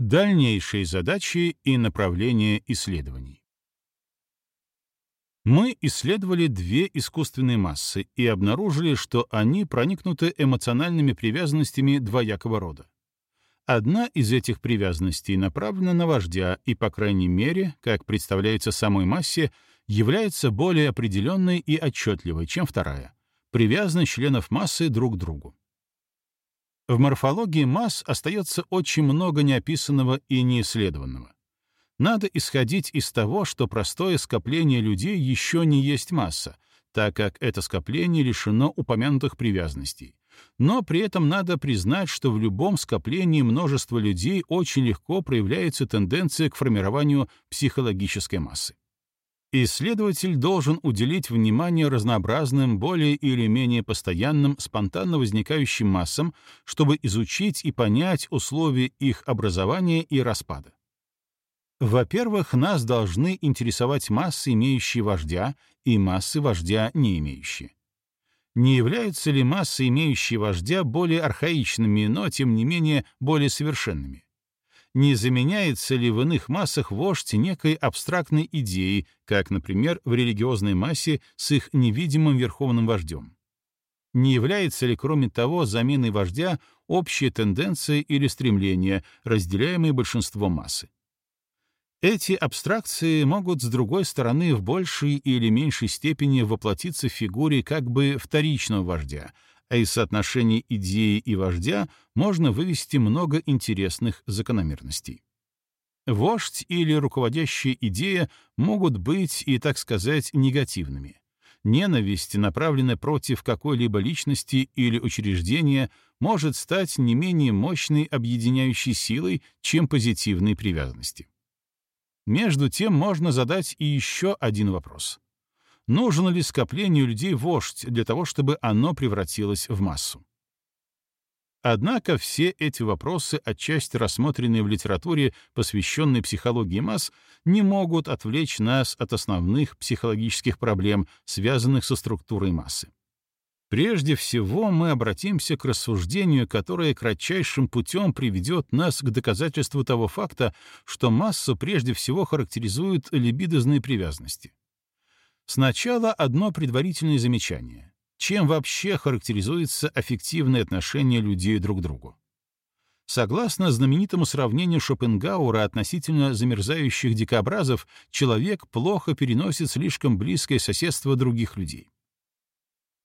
Дальнейшие задачи и направления исследований. Мы исследовали две искусственные массы и обнаружили, что они проникнуты эмоциональными привязанностями двоякого рода. Одна из этих привязанностей направлена на вождя и, по крайней мере, как представляется самой массе, является более определенной и отчетливой, чем вторая — привязанность членов массы друг к другу. В морфологии масс остается очень много неописанного и неисследованного. Надо исходить из того, что простое скопление людей еще не есть масса, так как это скопление лишено упомянутых привязанностей. Но при этом надо признать, что в любом скоплении множества людей очень легко проявляется тенденция к формированию психологической массы. Исследователь должен уделить внимание разнообразным, более или менее постоянным, спонтанно возникающим массам, чтобы изучить и понять условия их образования и распада. Во-первых, нас должны интересовать массы, имеющие вождя, и массы вождя, не имеющие. Не являются ли массы, имеющие вождя, более архаичными, но, тем не менее, более совершенными? Не заменяется ли в иных массах вождь некой абстрактной идеей, как, например, в религиозной массе с их невидимым верховным вождем? Не является ли, кроме того, заменой вождя общая тенденция или стремление, разделяемые большинством массы? Эти абстракции могут, с другой стороны, в большей или меньшей степени воплотиться в фигуре как бы вторичного вождя, а из соотношений идеи и вождя можно вывести много интересных закономерностей. Вождь или руководящая идея могут быть и, так сказать, негативными. Ненависть, направленная против какой-либо личности или учреждения, может стать не менее мощной объединяющей силой, чем позитивные привязанности. Между тем можно задать и еще один вопрос. Нужен ли скоплению людей вождь для того, чтобы оно превратилось в массу? Однако все эти вопросы, отчасти рассмотренные в литературе, посвященной психологии масс, не могут отвлечь нас от основных психологических проблем, связанных со структурой массы. Прежде всего мы обратимся к рассуждению, которое кратчайшим путем приведет нас к доказательству того факта, что массу прежде всего характеризуют либидозные привязанности. Сначала одно предварительное замечание. Чем вообще характеризуется аффективное отношение людей друг к другу? Согласно знаменитому сравнению Шопенгауэра относительно замерзающих дикобразов, человек плохо переносит слишком близкое соседство других людей.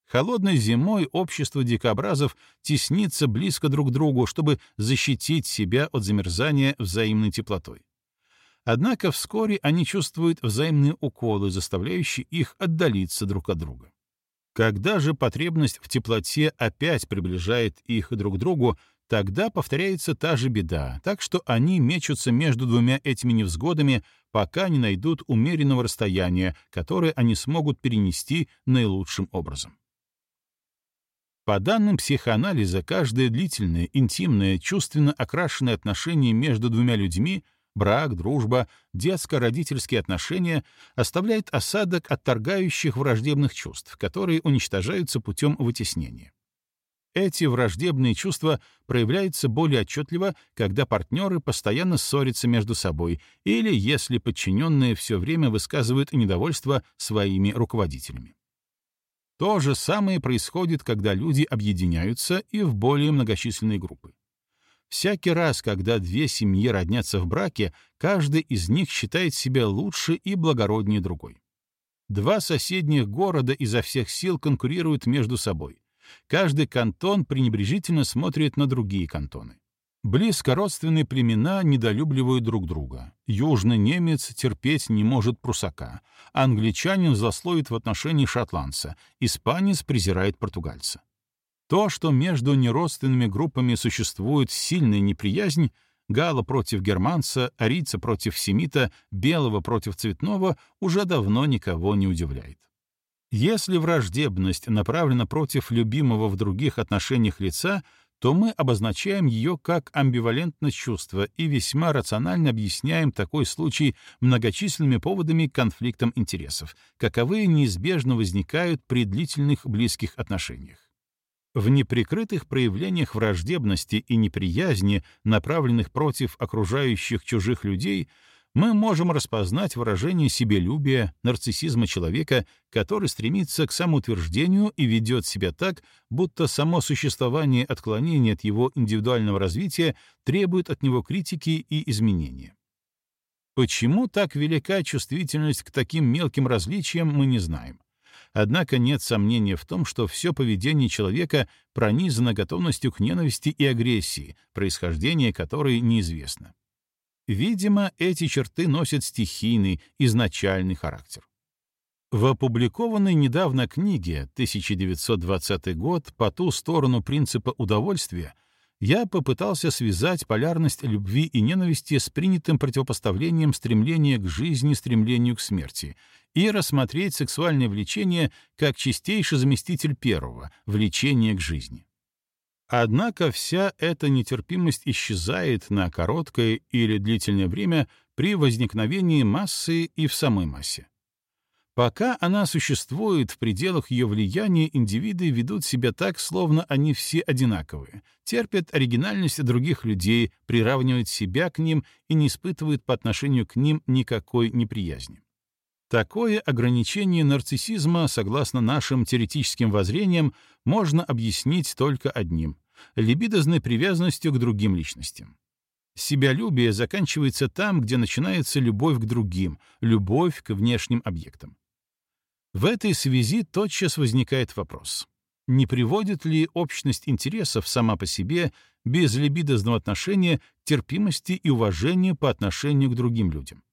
Холодной зимой общество дикобразов теснится близко друг к другу, чтобы защитить себя от замерзания взаимной теплотой. Однако вскоре они чувствуют взаимные уколы, заставляющие их отдалиться друг от друга. Когда же потребность в теплоте опять приближает их друг к другу, тогда повторяется та же беда, так что они мечутся между двумя этими невзгодами, пока не найдут умеренного расстояния, которое они смогут перенести наилучшим образом. По данным психоанализа, каждое длительное, интимное, чувственно окрашенное отношение между двумя людьми брак, дружба, детско-родительские отношения оставляет осадок отторгающих враждебных чувств, которые уничтожаются путем вытеснения. Эти враждебные чувства проявляются более отчетливо, когда партнеры постоянно ссорятся между собой или если подчиненные все время высказывают недовольство своими руководителями. То же самое происходит, когда люди объединяются и в более многочисленные группы. Всякий раз, когда две семьи роднятся в браке, каждый из них считает себя лучше и благороднее другой. Два соседних города изо всех сил конкурируют между собой. Каждый кантон пренебрежительно смотрит на другие кантоны. Близко родственные племена недолюбливают друг друга. Южный немец терпеть не может прусака. Англичанин злословит в отношении шотландца. Испанец презирает португальца. То, что между неродственными группами существует сильная неприязнь, гала против германца, арийца против семита, белого против цветного, уже давно никого не удивляет. Если враждебность направлена против любимого в других отношениях лица, то мы обозначаем ее как амбивалентность чувства и весьма рационально объясняем такой случай многочисленными поводами к конфликтам интересов, каковые неизбежно возникают при длительных близких отношениях. В неприкрытых проявлениях враждебности и неприязни, направленных против окружающих чужих людей, мы можем распознать выражение себелюбия, нарциссизма человека, который стремится к самоутверждению и ведет себя так, будто само существование отклонения от его индивидуального развития требует от него критики и изменения. Почему так велика чувствительность к таким мелким различиям, мы не знаем. Однако нет сомнения в том, что все поведение человека пронизано готовностью к ненависти и агрессии, происхождение которой неизвестно. Видимо, эти черты носят стихийный, изначальный характер. В опубликованной недавно книге 1920 год «По ту сторону принципа удовольствия» я попытался связать полярность любви и ненависти с принятым противопоставлением стремления к жизни стремлению к смерти и рассмотреть сексуальное влечение как чистейший заместитель первого — влечения к жизни. Однако вся эта нетерпимость исчезает на короткое или длительное время при возникновении массы и в самой массе. Пока она существует, в пределах ее влияния индивиды ведут себя так, словно они все одинаковые, терпят оригинальность других людей, приравнивают себя к ним и не испытывают по отношению к ним никакой неприязни. Такое ограничение нарциссизма, согласно нашим теоретическим воззрениям, можно объяснить только одним — либидозной привязанностью к другим личностям. Себялюбие заканчивается там, где начинается любовь к другим, любовь к внешним объектам. В этой связи тотчас возникает вопрос. Не приводит ли общность интересов сама по себе, без либидозного отношения, терпимости и уважения по отношению к другим людям?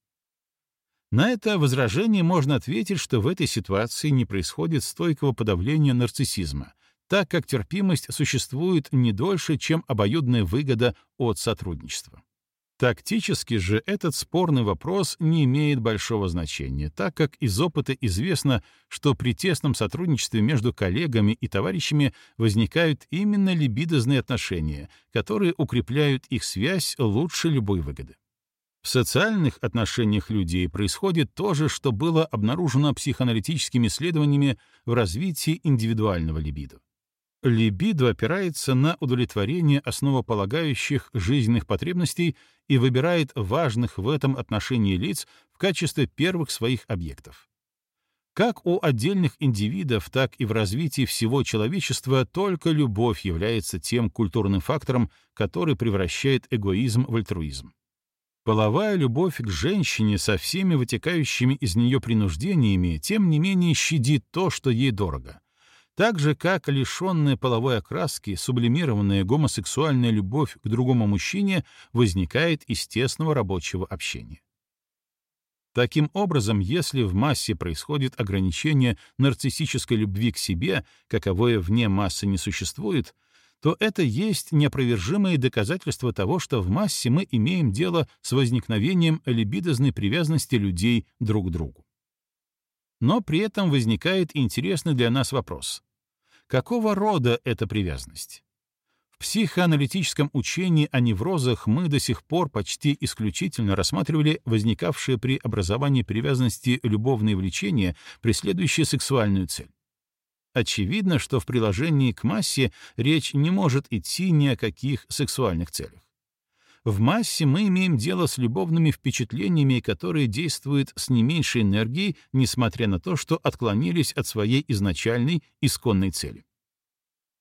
На это возражение можно ответить, что в этой ситуации не происходит стойкого подавления нарциссизма, так как терпимость существует не дольше, чем обоюдная выгода от сотрудничества. Тактически же этот спорный вопрос не имеет большого значения, так как из опыта известно, что при тесном сотрудничестве между коллегами и товарищами возникают именно либидозные отношения, которые укрепляют их связь лучше любой выгоды. В социальных отношениях людей происходит то же, что было обнаружено психоаналитическими исследованиями в развитии индивидуального либидо. Либидо опирается на удовлетворение основополагающих жизненных потребностей и выбирает важных в этом отношении лиц в качестве первых своих объектов. Как у отдельных индивидов, так и в развитии всего человечества только любовь является тем культурным фактором, который превращает эгоизм в альтруизм. Половая любовь к женщине со всеми вытекающими из нее принуждениями, тем не менее, щадит то, что ей дорого — так же, как лишенная половой окраски, сублимированная гомосексуальная любовь к другому мужчине возникает из тесного рабочего общения. Таким образом, если в массе происходит ограничение нарциссической любви к себе, каковое вне массы не существует, то это есть неопровержимое доказательство того, что в массе мы имеем дело с возникновением либидозной привязанности людей друг к другу. Но при этом возникает интересный для нас вопрос. Какого рода эта привязанность? В психоаналитическом учении о неврозах мы до сих пор почти исключительно рассматривали возникавшие при образовании привязанности любовные влечения, преследующие сексуальную цель. Очевидно, что в приложении к массе речь не может идти ни о каких сексуальных целях. В массе мы имеем дело с любовными впечатлениями, которые действуют с не меньшей энергией, несмотря на то, что отклонились от своей изначальной исконной цели.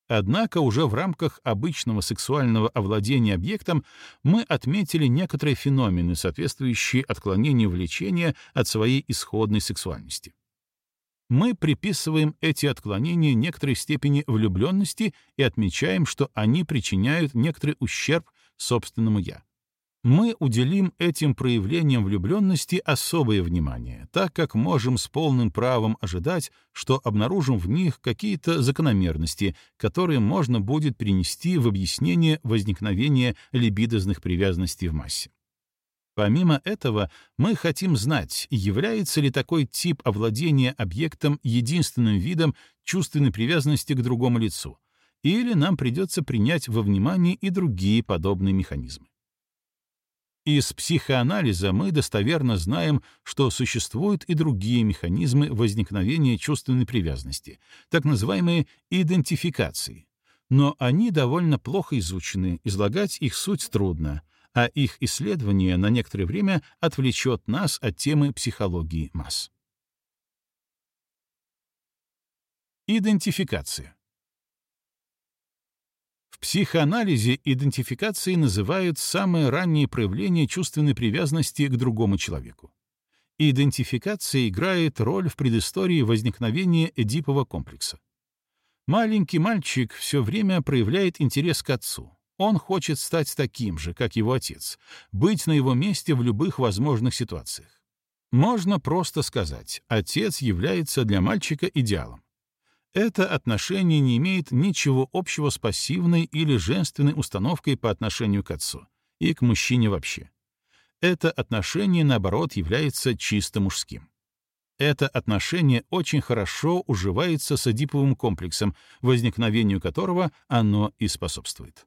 Однако уже в рамках обычного сексуального овладения объектом мы отметили некоторые феномены, соответствующие отклонению влечения от своей исходной сексуальности. Мы приписываем эти отклонения некоторой степени влюбленности и отмечаем, что они причиняют некоторый ущерб собственному «я». Мы уделим этим проявлениям влюбленности особое внимание, так как можем с полным правом ожидать, что обнаружим в них какие-то закономерности, которые можно будет принести в объяснение возникновения либидозных привязанностей в массе. Помимо этого, мы хотим знать, является ли такой тип овладения объектом единственным видом чувственной привязанности к другому лицу, или нам придется принять во внимание и другие подобные механизмы. Из психоанализа мы достоверно знаем, что существуют и другие механизмы возникновения чувственной привязанности, так называемые идентификации, Но они довольно плохо изучены, излагать их суть трудно, а их исследование на некоторое время отвлечет нас от темы психологии масс. Идентификация. Психоанализе идентификацией называют самое раннее проявление чувственной привязанности к другому человеку. Идентификация играет роль в предыстории возникновения Эдипова комплекса. Маленький мальчик все время проявляет интерес к отцу. Он хочет стать таким же, как его отец, быть на его месте в любых возможных ситуациях. Можно просто сказать, отец является для мальчика идеалом. Это отношение не имеет ничего общего с пассивной или женственной установкой по отношению к отцу и к мужчине вообще. Это отношение, наоборот, является чисто мужским. Это отношение очень хорошо уживается с эдиповым комплексом, возникновению которого оно и способствует.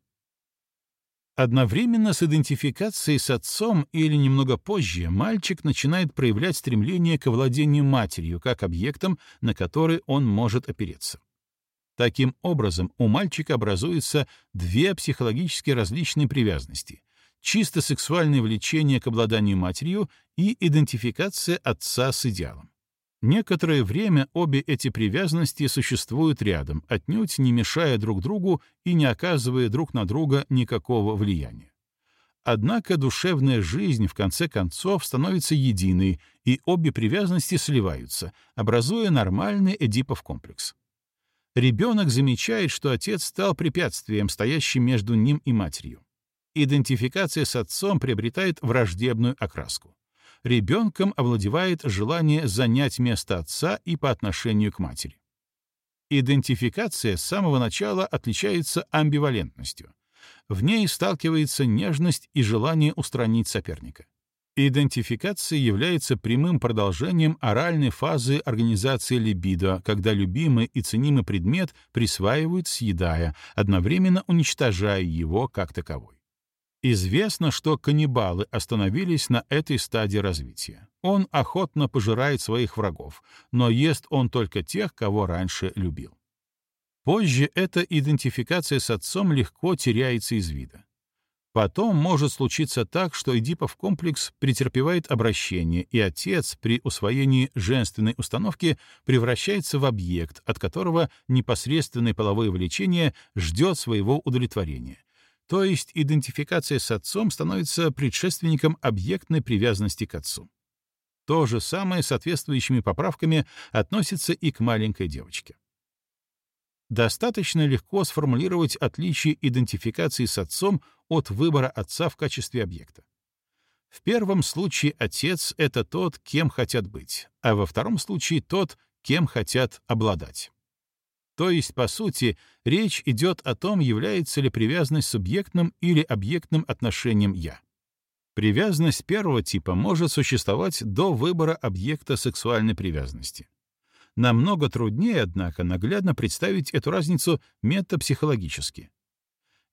Одновременно с идентификацией с отцом или немного позже мальчик начинает проявлять стремление к овладению матерью как объектом, на который он может опереться. Таким образом, у мальчика образуются две психологически различные привязанности — чисто сексуальное влечение к обладанию матерью и идентификация отца с идеалом. Некоторое время обе эти привязанности существуют рядом, отнюдь не мешая друг другу и не оказывая друг на друга никакого влияния. Однако душевная жизнь в конце концов становится единой, и обе привязанности сливаются, образуя нормальный Эдипов комплекс. Ребенок замечает, что отец стал препятствием, стоящим между ним и матерью. Идентификация с отцом приобретает враждебную окраску ребенком овладевает желание занять место отца и по отношению к матери. Идентификация с самого начала отличается амбивалентностью. В ней сталкивается нежность и желание устранить соперника. Идентификация является прямым продолжением оральной фазы организации либидо, когда любимый и ценимый предмет присваивают, съедая, одновременно уничтожая его как таковой. Известно, что каннибалы остановились на этой стадии развития. Он охотно пожирает своих врагов, но ест он только тех, кого раньше любил. Позже эта идентификация с отцом легко теряется из вида. Потом может случиться так, что Эдипов комплекс претерпевает обращение, и отец при усвоении женственной установки превращается в объект, от которого непосредственное половое влечение ждет своего удовлетворения, то есть идентификация с отцом становится предшественником объектной привязанности к отцу. То же самое с соответствующими поправками относится и к маленькой девочке. Достаточно легко сформулировать отличие идентификации с отцом от выбора отца в качестве объекта. В первом случае отец — это тот, кем хотят быть, а во втором случае тот, кем хотят обладать. То есть, по сути, речь идет о том, является ли привязанность субъектным или объектным отношением «я». Привязанность первого типа может существовать до выбора объекта сексуальной привязанности. Намного труднее, однако, наглядно представить эту разницу метапсихологически.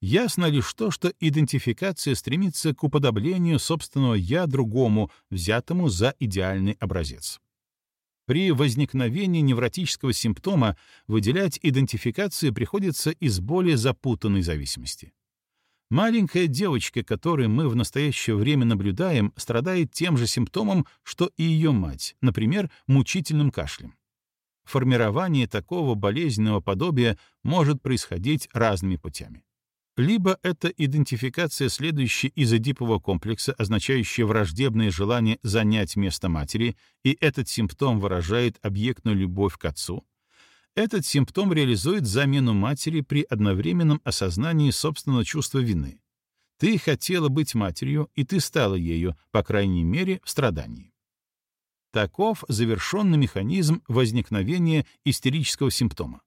Ясно лишь то, что идентификация стремится к уподоблению собственного «я» другому, взятому за идеальный образец. При возникновении невротического симптома выделять идентификацию приходится из более запутанной зависимости. Маленькая девочка, которую мы в настоящее время наблюдаем, страдает тем же симптомом, что и ее мать, например, мучительным кашлем. Формирование такого болезненного подобия может происходить разными путями. Либо это идентификация, следующая из эдипового комплекса, означающая враждебное желание занять место матери, и этот симптом выражает объектную любовь к отцу. Этот симптом реализует замену матери при одновременном осознании собственного чувства вины. Ты хотела быть матерью, и ты стала ею, по крайней мере, в страдании. Таков завершенный механизм возникновения истерического симптома.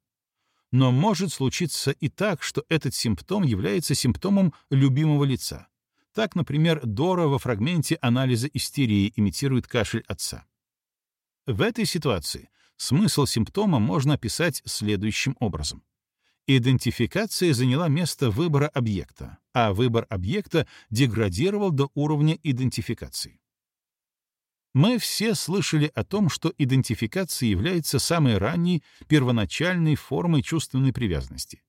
Но может случиться и так, что этот симптом является симптомом любимого лица. Так, например, Дора во фрагменте анализа истерии имитирует кашель отца. В этой ситуации смысл симптома можно описать следующим образом. Идентификация заняла место выбора объекта, а выбор объекта деградировал до уровня идентификации. Мы все слышали о том, что идентификация является самой ранней, первоначальной формой чувственной привязанности.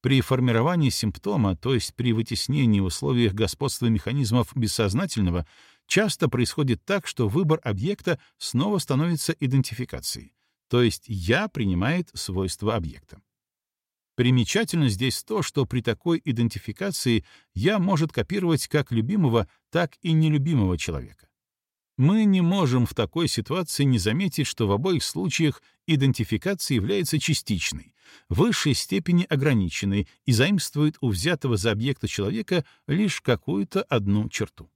При формировании симптома, то есть при вытеснении в условиях господства механизмов бессознательного, часто происходит так, что выбор объекта снова становится идентификацией, то есть «я» принимает свойства объекта. Примечательно здесь то, что при такой идентификации «я» может копировать как любимого, так и нелюбимого человека. Мы не можем в такой ситуации не заметить, что в обоих случаях идентификация является частичной, в высшей степени ограниченной и заимствует у взятого за объекта человека лишь какую-то одну черту.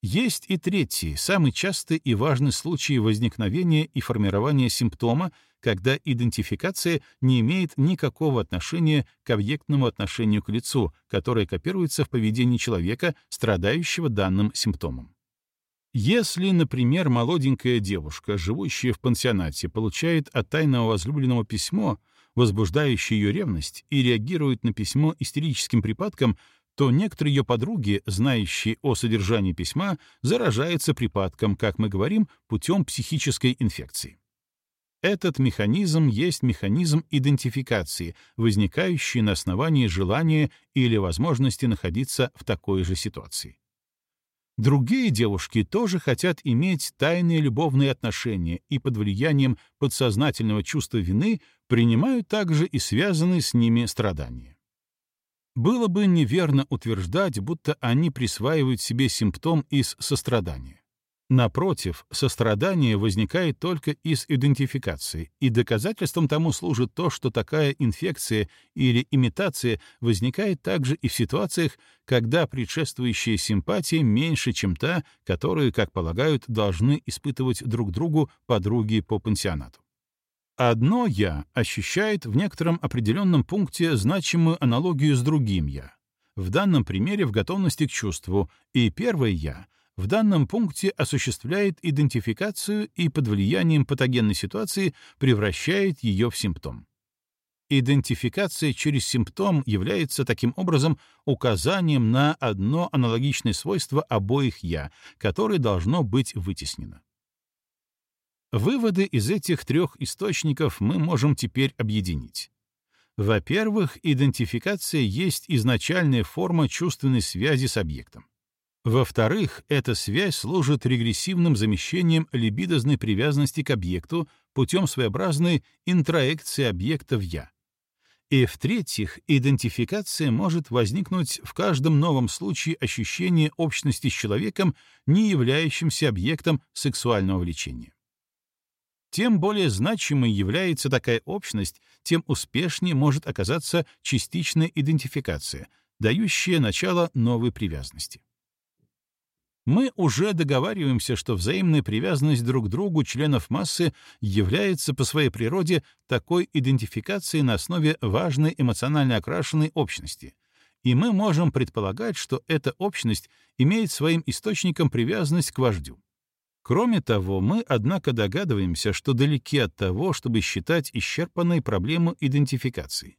Есть и третий, самый частый и важный случай возникновения и формирования симптома, когда идентификация не имеет никакого отношения к объектному отношению к лицу, которое копируется в поведении человека, страдающего данным симптомом. Если, например, молоденькая девушка, живущая в пансионате, получает от тайного возлюбленного письмо, возбуждающее ее ревность, и реагирует на письмо истерическим припадком, то некоторые ее подруги, знающие о содержании письма, заражаются припадком, как мы говорим, путем психической инфекции. Этот механизм есть механизм идентификации, возникающий на основании желания или возможности находиться в такой же ситуации. Другие девушки тоже хотят иметь тайные любовные отношения и под влиянием подсознательного чувства вины принимают также и связанные с ними страдания. Было бы неверно утверждать, будто они присваивают себе симптом из сострадания. Напротив, сострадание возникает только из идентификации, и доказательством тому служит то, что такая инфекция или имитация возникает также и в ситуациях, когда предшествующая симпатия меньше, чем та, которую, как полагают, должны испытывать друг другу подруги по пансионату. Одно «я» ощущает в некотором определенном пункте значимую аналогию с другим «я», в данном примере в готовности к чувству, и первое «я» в данном пункте осуществляет идентификацию и под влиянием патогенной ситуации превращает ее в симптом. Идентификация через симптом является таким образом указанием на одно аналогичное свойство обоих «я», которое должно быть вытеснено. Выводы из этих трех источников мы можем теперь объединить. Во-первых, идентификация есть изначальная форма чувственной связи с объектом. Во-вторых, эта связь служит регрессивным замещением либидозной привязанности к объекту путем своеобразной интроекции объекта в «я». И в-третьих, идентификация может возникнуть в каждом новом случае ощущения общности с человеком, не являющимся объектом сексуального влечения. Тем более значимой является такая общность, тем успешнее может оказаться частичная идентификация, дающая начало новой привязанности. Мы уже договариваемся, что взаимная привязанность друг к другу членов массы является по своей природе такой идентификацией на основе важной эмоционально окрашенной общности, и мы можем предполагать, что эта общность имеет своим источником привязанность к вождю. Кроме того, мы, однако, догадываемся, что далеки от того, чтобы считать исчерпанной проблему идентификации,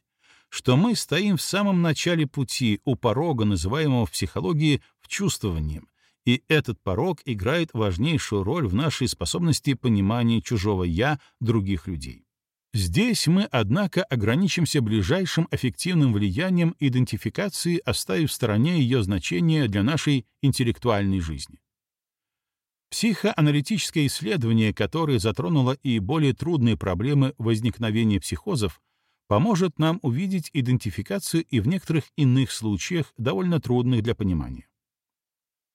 что мы стоим в самом начале пути у порога, называемого в психологии вчувствованием, и этот порог играет важнейшую роль в нашей способности понимания чужого «я» других людей. Здесь мы, однако, ограничимся ближайшим эффективным влиянием идентификации, оставив в стороне ее значение для нашей интеллектуальной жизни. Психоаналитическое исследование, которое затронуло и более трудные проблемы возникновения психозов, поможет нам увидеть идентификацию и в некоторых иных случаях, довольно трудных для понимания.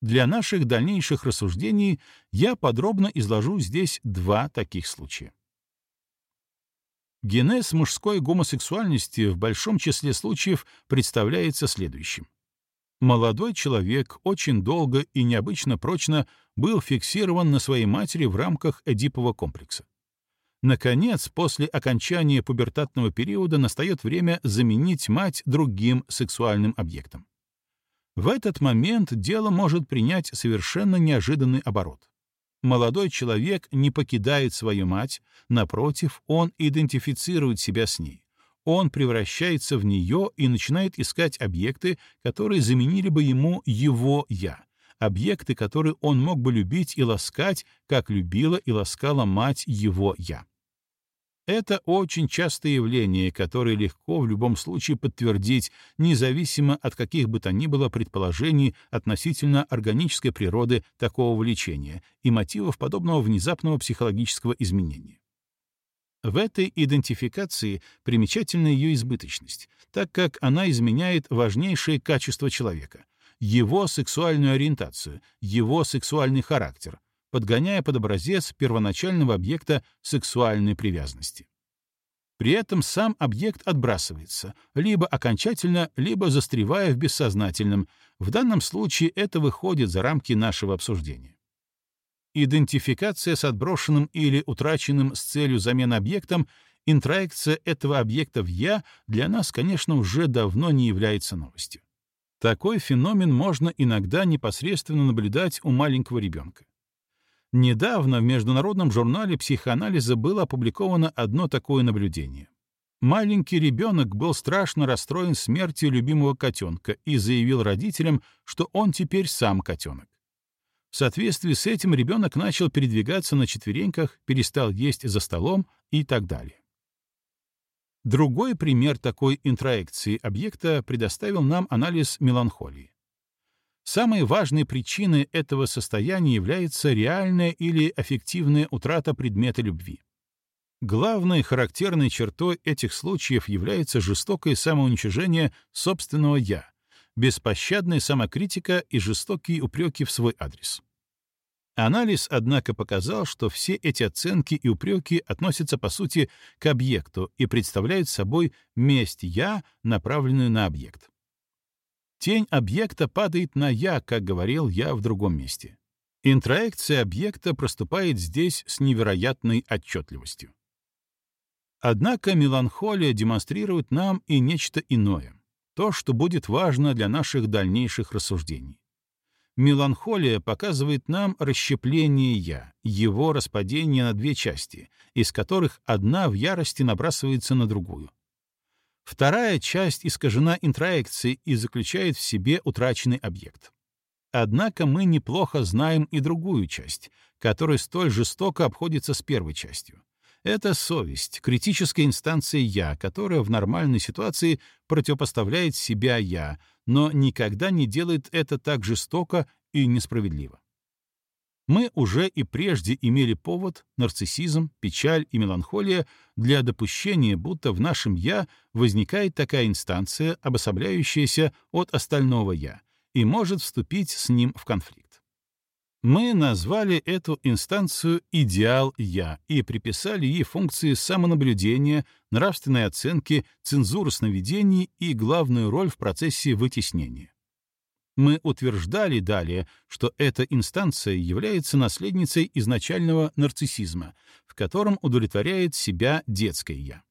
Для наших дальнейших рассуждений я подробно изложу здесь два таких случая. Генез мужской гомосексуальности в большом числе случаев представляется следующим. Молодой человек очень долго и необычно прочно был фиксирован на своей матери в рамках Эдипового комплекса. Наконец, после окончания пубертатного периода настает время заменить мать другим сексуальным объектом. В этот момент дело может принять совершенно неожиданный оборот. Молодой человек не покидает свою мать, напротив, он идентифицирует себя с ней он превращается в нее и начинает искать объекты, которые заменили бы ему его «я», объекты, которые он мог бы любить и ласкать, как любила и ласкала мать его «я». Это очень частое явление, которое легко в любом случае подтвердить, независимо от каких бы то ни было предположений относительно органической природы такого влечения и мотивов подобного внезапного психологического изменения. В этой идентификации примечательна ее избыточность, так как она изменяет важнейшие качества человека — его сексуальную ориентацию, его сексуальный характер, подгоняя под образец первоначального объекта сексуальной привязанности. При этом сам объект отбрасывается, либо окончательно, либо застревая в бессознательном. В данном случае это выходит за рамки нашего обсуждения. Идентификация с отброшенным или утраченным с целью замены объектом, интроекция этого объекта в «я» для нас, конечно, уже давно не является новостью. Такой феномен можно иногда непосредственно наблюдать у маленького ребенка. Недавно в Международном журнале психоанализа было опубликовано одно такое наблюдение. Маленький ребенок был страшно расстроен смертью любимого котенка и заявил родителям, что он теперь сам котенок. В соответствии с этим ребенок начал передвигаться на четвереньках, перестал есть за столом и так далее. Другой пример такой интроекции объекта предоставил нам анализ меланхолии. Самой важной причиной этого состояния является реальная или аффективная утрата предмета любви. Главной характерной чертой этих случаев является жестокое самоуничижение собственного «я», беспощадная самокритика и жестокие упреки в свой адрес. Анализ, однако, показал, что все эти оценки и упреки относятся, по сути, к объекту и представляют собой месть «я», направленную на объект. Тень объекта падает на «я», как говорил я в другом месте. Интроекция объекта проступает здесь с невероятной отчетливостью. Однако меланхолия демонстрирует нам и нечто иное, то, что будет важно для наших дальнейших рассуждений. Меланхолия показывает нам расщепление «я», его распадение на две части, из которых одна в ярости набрасывается на другую. Вторая часть искажена интроекцией и заключает в себе утраченный объект. Однако мы неплохо знаем и другую часть, которая столь жестоко обходится с первой частью. Это совесть, критическая инстанция «я», которая в нормальной ситуации противопоставляет себя «я», но никогда не делает это так жестоко и несправедливо. Мы уже и прежде имели повод, нарциссизм, печаль и меланхолия, для допущения, будто в нашем «я» возникает такая инстанция, обособляющаяся от остального «я», и может вступить с ним в конфликт. Мы назвали эту инстанцию «идеал я» и приписали ей функции самонаблюдения, нравственной оценки, цензуры сновидений и главную роль в процессе вытеснения. Мы утверждали далее, что эта инстанция является наследницей изначального нарциссизма, в котором удовлетворяет себя детское «я».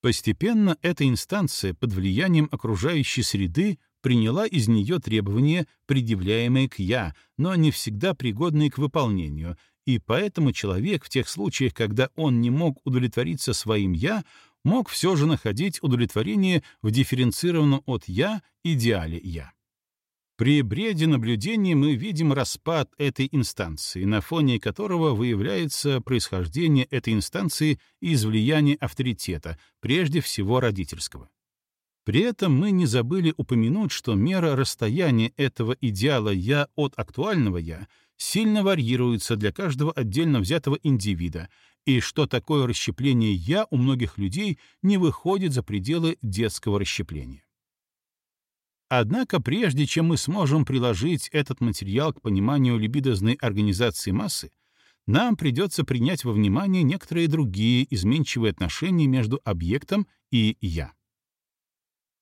Постепенно эта инстанция под влиянием окружающей среды приняла из нее требования, предъявляемые к «я», но не всегда пригодные к выполнению, и поэтому человек в тех случаях, когда он не мог удовлетвориться своим «я», мог все же находить удовлетворение в дифференцированном от «я» идеале «я». При бреде наблюдения мы видим распад этой инстанции, на фоне которого выявляется происхождение этой инстанции из влияния авторитета, прежде всего родительского. При этом мы не забыли упомянуть, что мера расстояния этого идеала «я» от актуального «я» сильно варьируется для каждого отдельно взятого индивида, и что такое расщепление «я» у многих людей не выходит за пределы детского расщепления. Однако прежде чем мы сможем приложить этот материал к пониманию либидозной организации массы, нам придется принять во внимание некоторые другие изменчивые отношения между объектом и «я».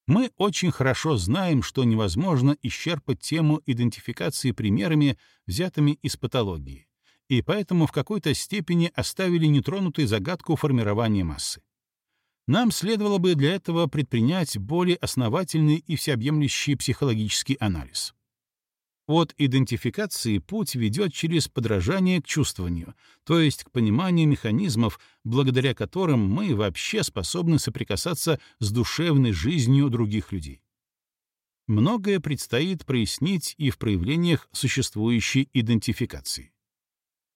Мы очень хорошо знаем, что невозможно исчерпать тему идентификации примерами, взятыми из патологии, и поэтому в какой-то степени оставили нетронутой загадку формирования массы. Нам следовало бы для этого предпринять более основательный и всеобъемлющий психологический анализ. От идентификации путь ведет через подражание к чувствованию, то есть к пониманию механизмов, благодаря которым мы вообще способны соприкасаться с душевной жизнью других людей. Многое предстоит прояснить и в проявлениях существующей идентификации.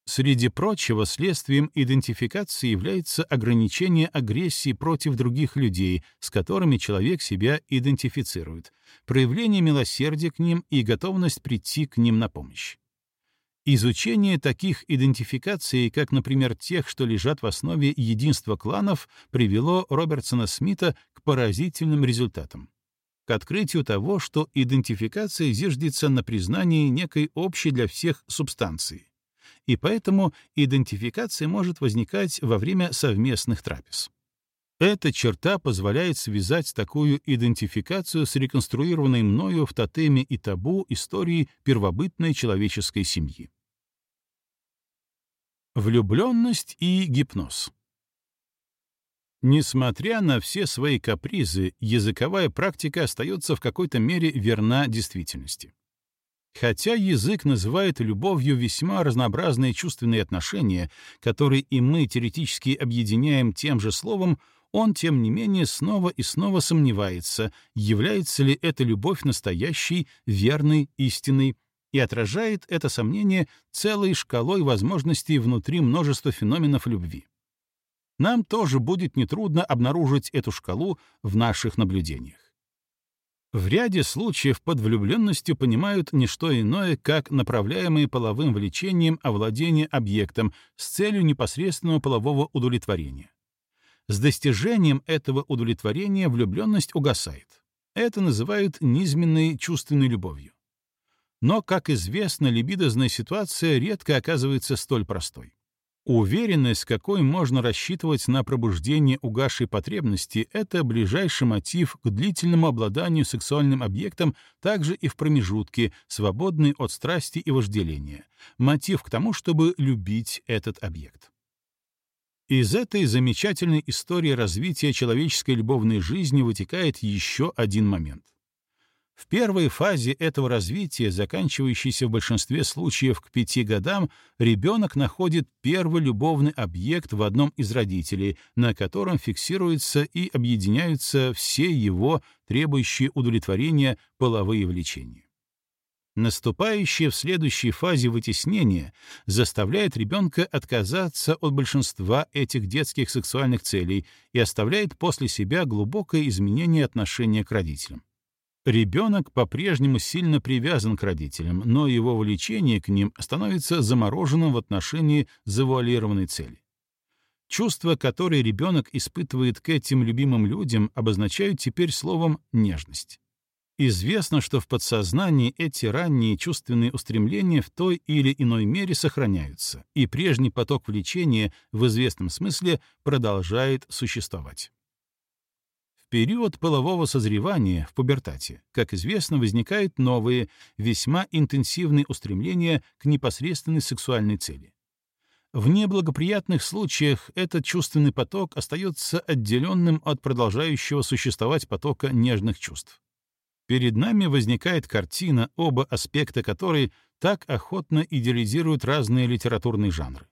Среди прочего, следствием идентификации является ограничение агрессии против других людей, с которыми человек себя идентифицирует, проявление милосердия к ним и готовность прийти к ним на помощь. Изучение таких идентификаций, как, например, тех, что лежат в основе единства кланов, привело Робертсона Смита к поразительным результатам. К открытию того, что идентификация зиждется на признании некой общей для всех субстанции. И поэтому идентификация может возникать во время совместных трапез. Эта черта позволяет связать такую идентификацию с реконструированной мною в тотеме и табу истории первобытной человеческой семьи. Влюбленность и гипноз. Несмотря на все свои капризы, языковая практика остается в какой-то мере верна действительности. Хотя язык называет любовью весьма разнообразные чувственные отношения, которые и мы теоретически объединяем тем же словом, он, тем не менее, снова и снова сомневается, является ли эта любовь настоящей, верной, истинной, и отражает это сомнение целой шкалой возможностей внутри множества феноменов любви. Нам тоже будет нетрудно обнаружить эту шкалу в наших наблюдениях. В ряде случаев под влюбленностью понимают не что иное, как направляемые половым влечением овладение объектом с целью непосредственного полового удовлетворения. С достижением этого удовлетворения влюбленность угасает. Это называют низменной чувственной любовью. Но, как известно, либидозная ситуация редко оказывается столь простой. Уверенность, какой можно рассчитывать на пробуждение угасшей потребности, это ближайший мотив к длительному обладанию сексуальным объектом также и в промежутке, свободный от страсти и вожделения, мотив к тому, чтобы любить этот объект. Из этой замечательной истории развития человеческой любовной жизни вытекает еще один момент. В первой фазе этого развития, заканчивающейся в большинстве случаев к пяти годам, ребенок находит первый любовный объект в одном из родителей, на котором фиксируются и объединяются все его, требующие удовлетворения, половые влечения. Наступающее в следующей фазе вытеснение заставляет ребенка отказаться от большинства этих детских сексуальных целей и оставляет после себя глубокое изменение отношения к родителям. Ребенок по-прежнему сильно привязан к родителям, но его влечение к ним становится замороженным в отношении завуалированной цели. Чувства, которые ребенок испытывает к этим любимым людям, обозначают теперь словом «нежность». Известно, что в подсознании эти ранние чувственные устремления в той или иной мере сохраняются, и прежний поток влечения в известном смысле продолжает существовать период полового созревания, в пубертате, как известно, возникают новые, весьма интенсивные устремления к непосредственной сексуальной цели. В неблагоприятных случаях этот чувственный поток остается отделенным от продолжающего существовать потока нежных чувств. Перед нами возникает картина, оба аспекта которой так охотно идеализируют разные литературные жанры.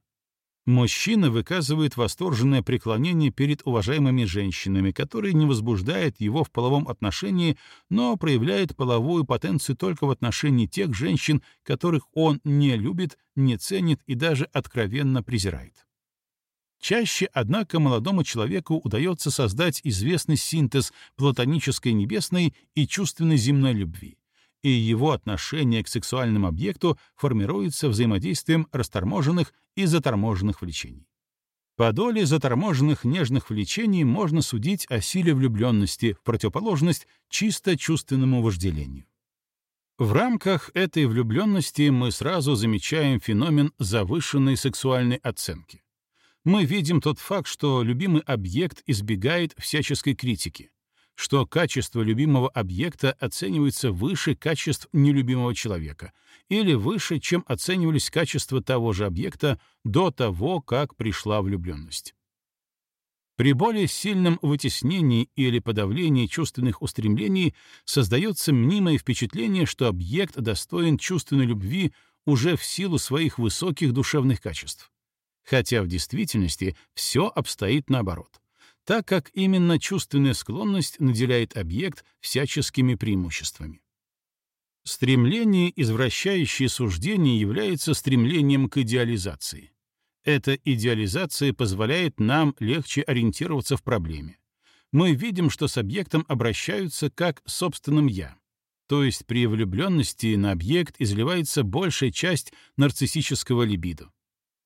Мужчина выказывает восторженное преклонение перед уважаемыми женщинами, которые не возбуждают его в половом отношении, но проявляет половую потенцию только в отношении тех женщин, которых он не любит, не ценит и даже откровенно презирает. Чаще, однако, молодому человеку удается создать известный синтез платонической небесной и чувственной земной любви и его отношение к сексуальному объекту формируется взаимодействием расторможенных и заторможенных влечений. По доле заторможенных нежных влечений можно судить о силе влюбленности в противоположность чисто чувственному вожделению. В рамках этой влюбленности мы сразу замечаем феномен завышенной сексуальной оценки. Мы видим тот факт, что любимый объект избегает всяческой критики, что качество любимого объекта оценивается выше качеств нелюбимого человека или выше, чем оценивались качества того же объекта до того, как пришла влюбленность. При более сильном вытеснении или подавлении чувственных устремлений создается мнимое впечатление, что объект достоин чувственной любви уже в силу своих высоких душевных качеств. Хотя в действительности все обстоит наоборот так как именно чувственная склонность наделяет объект всяческими преимуществами. Стремление, извращающее суждение, является стремлением к идеализации. Эта идеализация позволяет нам легче ориентироваться в проблеме. Мы видим, что с объектом обращаются как с собственным «я». То есть при влюбленности на объект изливается большая часть нарциссического либидо.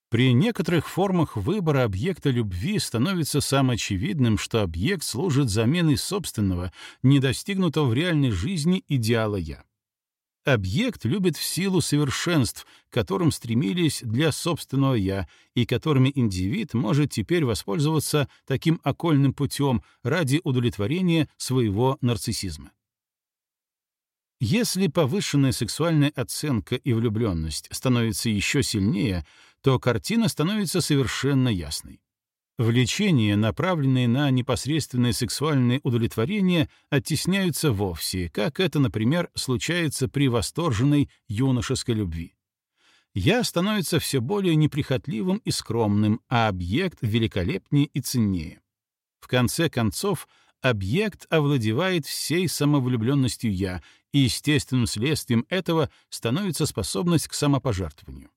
При некоторых формах выбора объекта любви становится самоочевидным, что объект служит заменой собственного, недостигнутого в реальной жизни идеала «я». Объект любит в силу совершенств, к которым стремились для собственного «я», и которыми индивид может теперь воспользоваться таким окольным путем ради удовлетворения своего нарциссизма. Если повышенная сексуальная оценка и влюбленность становится еще сильнее, то картина становится совершенно ясной. Влечения, направленные на непосредственное сексуальное удовлетворение, оттесняются вовсе, как это, например, случается при восторженной юношеской любви. Я становится все более неприхотливым и скромным, а объект великолепнее и ценнее. В конце концов, объект овладевает всей самовлюбленностью «я», и естественным следствием этого становится способность к самопожертвованию.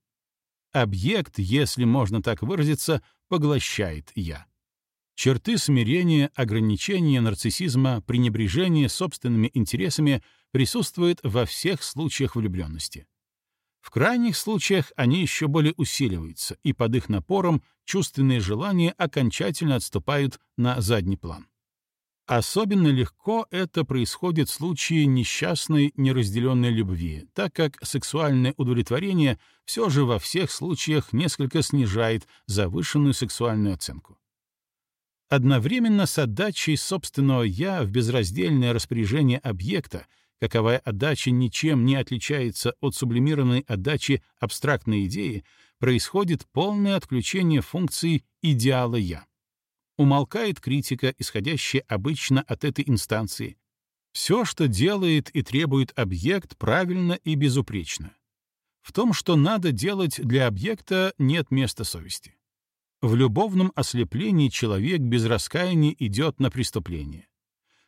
Объект, если можно так выразиться, поглощает «я». Черты смирения, ограничения нарциссизма, пренебрежения собственными интересами присутствуют во всех случаях влюбленности. В крайних случаях они еще более усиливаются, и под их напором чувственные желания окончательно отступают на задний план. Особенно легко это происходит в случае несчастной неразделенной любви, так как сексуальное удовлетворение все же во всех случаях несколько снижает завышенную сексуальную оценку. Одновременно с отдачей собственного «я» в безраздельное распоряжение объекта, каковая отдача ничем не отличается от сублимированной отдачи абстрактной идеи, происходит полное отключение функции идеала «я». Умолкает критика, исходящая обычно от этой инстанции. Все, что делает и требует объект, правильно и безупречно. В том, что надо делать для объекта, нет места совести. В любовном ослеплении человек без раскаяния идет на преступление.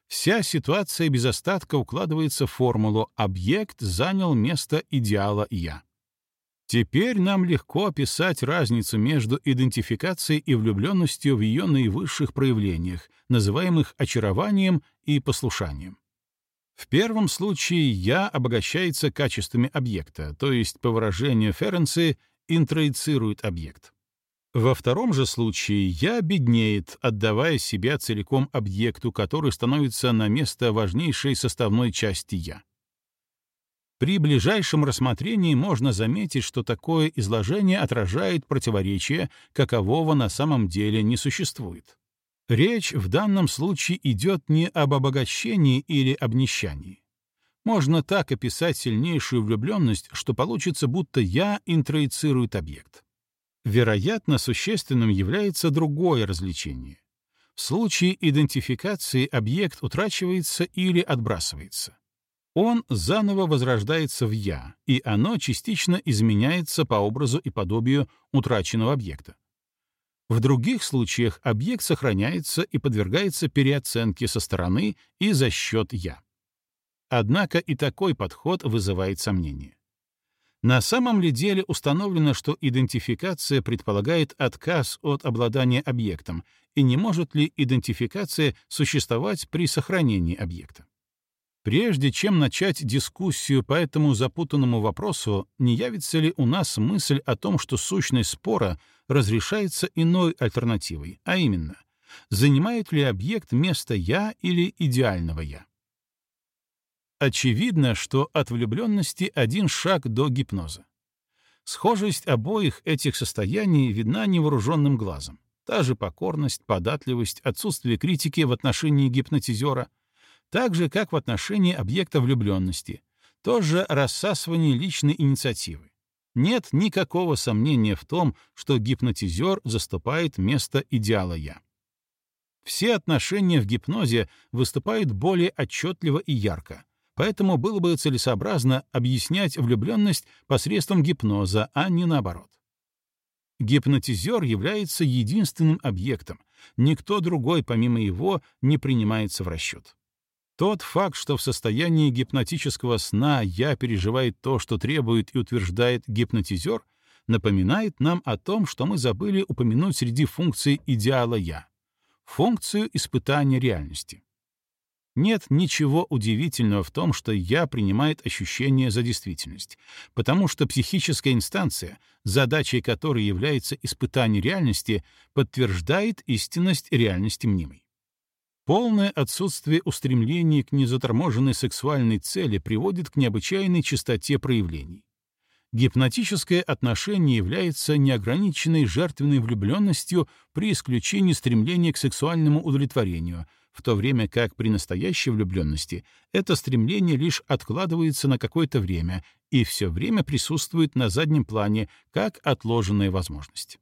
Вся ситуация без остатка укладывается в формулу «объект занял место идеала «я». Теперь нам легко описать разницу между идентификацией и влюбленностью в ее наивысших проявлениях, называемых очарованием и послушанием. В первом случае «я» обогащается качествами объекта, то есть, по выражению Ференции, интроицирует объект. Во втором же случае «я» беднеет, отдавая себя целиком объекту, который становится на место важнейшей составной части «я». При ближайшем рассмотрении можно заметить, что такое изложение отражает противоречие, какового на самом деле не существует. Речь в данном случае идет не об обогащении или обнищании. Можно так описать сильнейшую влюбленность, что получится, будто «я» интроицирует объект. Вероятно, существенным является другое развлечение. В случае идентификации объект утрачивается или отбрасывается он заново возрождается в «я», и оно частично изменяется по образу и подобию утраченного объекта. В других случаях объект сохраняется и подвергается переоценке со стороны и за счет «я». Однако и такой подход вызывает сомнения. На самом ли деле установлено, что идентификация предполагает отказ от обладания объектом, и не может ли идентификация существовать при сохранении объекта? Прежде чем начать дискуссию по этому запутанному вопросу, не явится ли у нас мысль о том, что сущность спора разрешается иной альтернативой, а именно, занимает ли объект место «я» или идеального «я»? Очевидно, что от влюбленности один шаг до гипноза. Схожесть обоих этих состояний видна невооруженным глазом. Та же покорность, податливость, отсутствие критики в отношении гипнотизера — так же, как в отношении объекта влюбленности, тоже рассасывание личной инициативы. Нет никакого сомнения в том, что гипнотизер заступает место идеала «я». Все отношения в гипнозе выступают более отчетливо и ярко, поэтому было бы целесообразно объяснять влюбленность посредством гипноза, а не наоборот. Гипнотизер является единственным объектом, никто другой помимо его не принимается в расчет. Тот факт, что в состоянии гипнотического сна я переживает то, что требует и утверждает гипнотизер, напоминает нам о том, что мы забыли упомянуть среди функций идеала «я» — функцию испытания реальности. Нет ничего удивительного в том, что «я» принимает ощущение за действительность, потому что психическая инстанция, задачей которой является испытание реальности, подтверждает истинность реальности мнимой. Полное отсутствие устремлений к незаторможенной сексуальной цели приводит к необычайной частоте проявлений. Гипнотическое отношение является неограниченной жертвенной влюбленностью при исключении стремления к сексуальному удовлетворению, в то время как при настоящей влюбленности это стремление лишь откладывается на какое-то время и все время присутствует на заднем плане как отложенная возможность.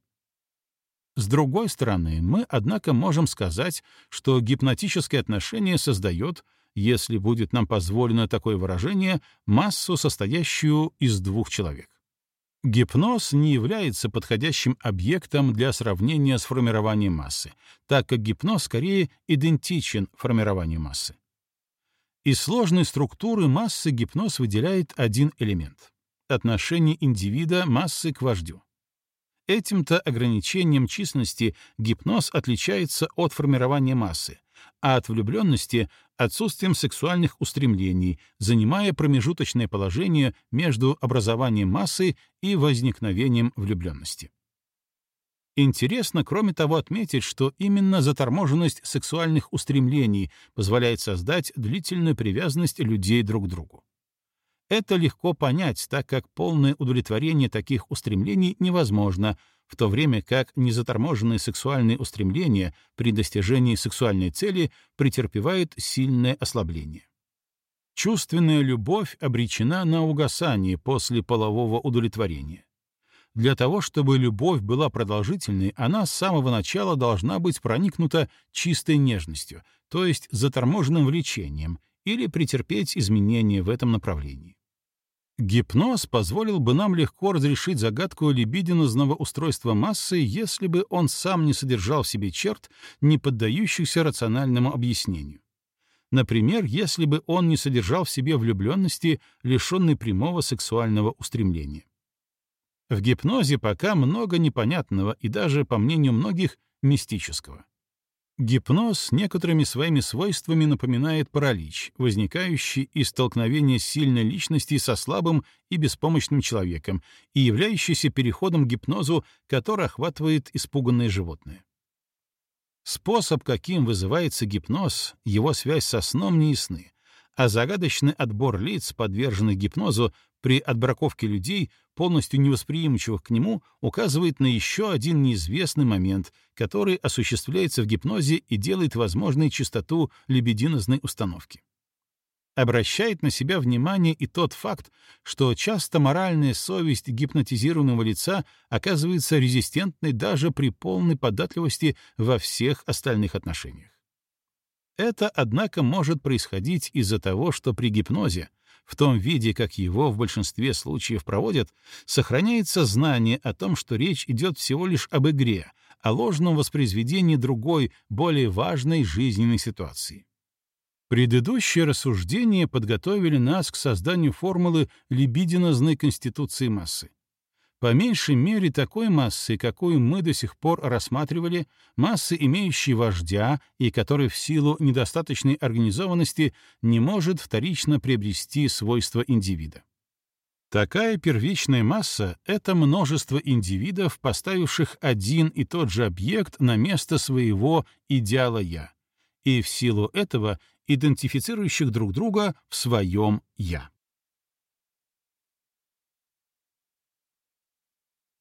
С другой стороны, мы, однако, можем сказать, что гипнотическое отношение создает, если будет нам позволено такое выражение, массу, состоящую из двух человек. Гипноз не является подходящим объектом для сравнения с формированием массы, так как гипноз скорее идентичен формированию массы. Из сложной структуры массы гипноз выделяет один элемент — отношение индивида массы к вождю. Этим-то ограничением численности гипноз отличается от формирования массы, а от влюбленности — отсутствием сексуальных устремлений, занимая промежуточное положение между образованием массы и возникновением влюбленности. Интересно, кроме того, отметить, что именно заторможенность сексуальных устремлений позволяет создать длительную привязанность людей друг к другу. Это легко понять, так как полное удовлетворение таких устремлений невозможно, в то время как незаторможенные сексуальные устремления при достижении сексуальной цели претерпевают сильное ослабление. Чувственная любовь обречена на угасание после полового удовлетворения. Для того, чтобы любовь была продолжительной, она с самого начала должна быть проникнута чистой нежностью, то есть заторможенным влечением, или претерпеть изменения в этом направлении. Гипноз позволил бы нам легко разрешить загадку либидинозного устройства массы, если бы он сам не содержал в себе черт, не поддающихся рациональному объяснению. Например, если бы он не содержал в себе влюбленности, лишенной прямого сексуального устремления. В гипнозе пока много непонятного и даже, по мнению многих, мистического. Гипноз некоторыми своими свойствами напоминает паралич, возникающий из столкновения сильной личности со слабым и беспомощным человеком и являющийся переходом к гипнозу, который охватывает испуганное животное. Способ, каким вызывается гипноз, его связь со сном не ясны, а загадочный отбор лиц, подверженных гипнозу, при отбраковке людей, полностью невосприимчивых к нему, указывает на еще один неизвестный момент, который осуществляется в гипнозе и делает возможной чистоту лебединозной установки. Обращает на себя внимание и тот факт, что часто моральная совесть гипнотизируемого лица оказывается резистентной даже при полной податливости во всех остальных отношениях. Это, однако, может происходить из-за того, что при гипнозе в том виде, как его в большинстве случаев проводят, сохраняется знание о том, что речь идет всего лишь об игре, о ложном воспроизведении другой, более важной жизненной ситуации. Предыдущие рассуждения подготовили нас к созданию формулы либидинозной конституции массы. По меньшей мере такой массы, какую мы до сих пор рассматривали, массы, имеющей вождя и которая в силу недостаточной организованности не может вторично приобрести свойства индивида. Такая первичная масса — это множество индивидов, поставивших один и тот же объект на место своего идеала «я», и в силу этого идентифицирующих друг друга в своем «я».